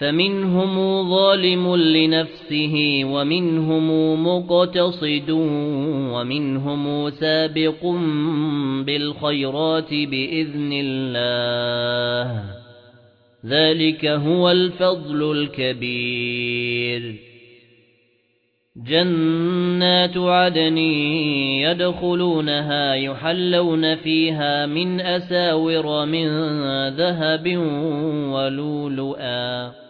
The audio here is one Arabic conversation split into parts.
فَمِنْهُمْ ظَالِمٌ لِنَفْسِهِ وَمِنْهُمْ مُقْتَصِدٌ وَمِنْهُمْ سَابِقٌ بِالْخَيْرَاتِ بِإِذْنِ اللَّهِ. ذَلِكَ هُوَ الْفَضْلُ الْكَبِيرُ. جَنَّاتُ عَدْنٍ يَدْخُلُونَهَا يُحَلَّوْنَ فِيهَا مِنْ أَسَاوِرَ مِنْ ذَهَبٍ وَلُؤْلُؤًا.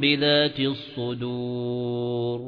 بِذَاتِ الصُّدُورِ